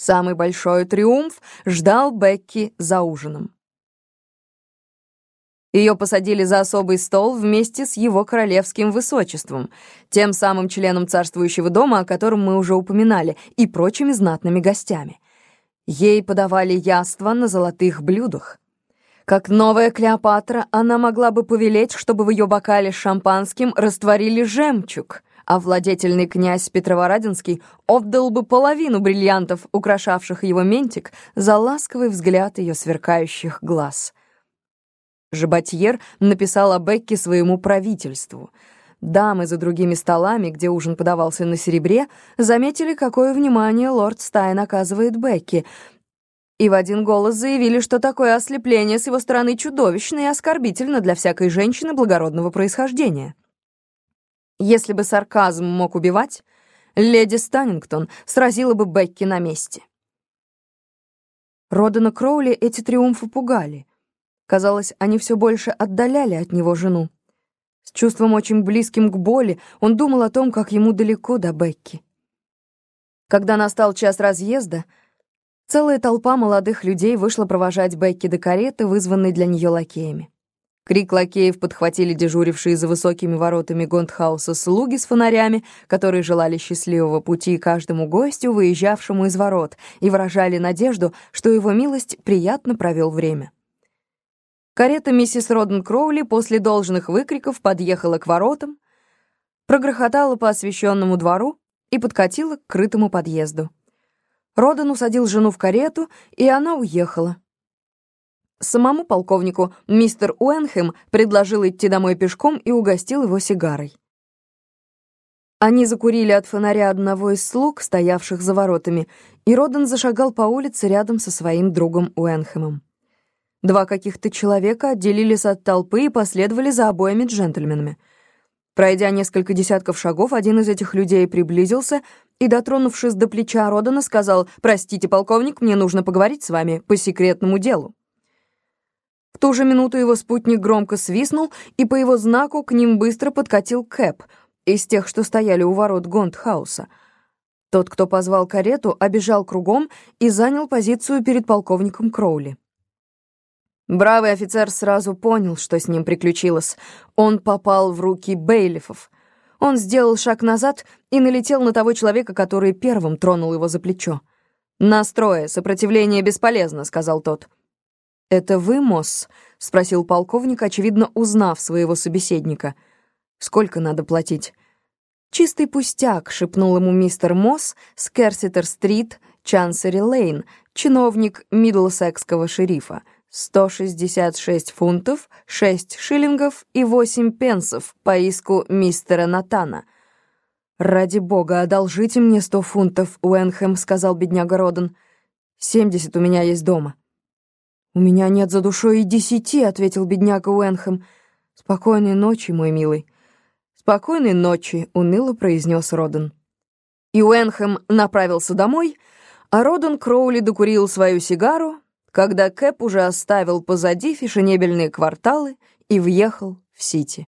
Самый большой триумф ждал Бекки за ужином. Ее посадили за особый стол вместе с его королевским высочеством, тем самым членом царствующего дома, о котором мы уже упоминали, и прочими знатными гостями. Ей подавали яства на золотых блюдах. Как новая Клеопатра, она могла бы повелеть, чтобы в ее бокале с шампанским растворили жемчуг, а владетельный князь Петроворадинский отдал бы половину бриллиантов, украшавших его ментик, за ласковый взгляд ее сверкающих глаз — Жабатьер написал о Бекке своему правительству. Дамы за другими столами, где ужин подавался на серебре, заметили, какое внимание лорд Стайн оказывает Бекке, и в один голос заявили, что такое ослепление с его стороны чудовищно и оскорбительно для всякой женщины благородного происхождения. Если бы сарказм мог убивать, леди Станнингтон сразила бы Бекки на месте. Родана Кроули эти триумфы пугали. Казалось, они все больше отдаляли от него жену. С чувством очень близким к боли он думал о том, как ему далеко до Бекки. Когда настал час разъезда, целая толпа молодых людей вышла провожать Бекки до кареты, вызванной для нее лакеями. Крик лакеев подхватили дежурившие за высокими воротами Гондхауса слуги с фонарями, которые желали счастливого пути каждому гостю, выезжавшему из ворот, и выражали надежду, что его милость приятно провел время. Карета миссис Роден Кроули после должных выкриков подъехала к воротам, прогрохотала по освещенному двору и подкатила к крытому подъезду. Роден усадил жену в карету, и она уехала. Самому полковнику мистер Уэнхэм предложил идти домой пешком и угостил его сигарой. Они закурили от фонаря одного из слуг, стоявших за воротами, и Роден зашагал по улице рядом со своим другом Уэнхэмом. Два каких-то человека отделились от толпы и последовали за обоими джентльменами. Пройдя несколько десятков шагов, один из этих людей приблизился и, дотронувшись до плеча Родона, сказал «Простите, полковник, мне нужно поговорить с вами по секретному делу». Ту же минуту его спутник громко свистнул, и по его знаку к ним быстро подкатил кэб из тех, что стояли у ворот Гонт-Хауса. Тот, кто позвал карету, обежал кругом и занял позицию перед полковником Кроули. Бравый офицер сразу понял, что с ним приключилось. Он попал в руки бейлифов. Он сделал шаг назад и налетел на того человека, который первым тронул его за плечо. «Настрое, сопротивление бесполезно», — сказал тот. «Это вы, Мосс?» — спросил полковник, очевидно, узнав своего собеседника. «Сколько надо платить?» «Чистый пустяк», — шепнул ему мистер Мосс с Керситер-стрит, Чансери-лейн, чиновник Мидлсекского шерифа. 166 фунтов, 6 шиллингов и 8 пенсов по иску мистера Натана. «Ради бога, одолжите мне 100 фунтов, Уэнхэм», — сказал бедняга Роден. «Семьдесят у меня есть дома». «У меня нет за душой и десяти», — ответил бедняга Уэнхэм. «Спокойной ночи, мой милый». «Спокойной ночи», — уныло произнес Роден. И Уэнхэм направился домой, а Роден Кроули докурил свою сигару, когда Кэп уже оставил позади фешенебельные кварталы и въехал в Сити.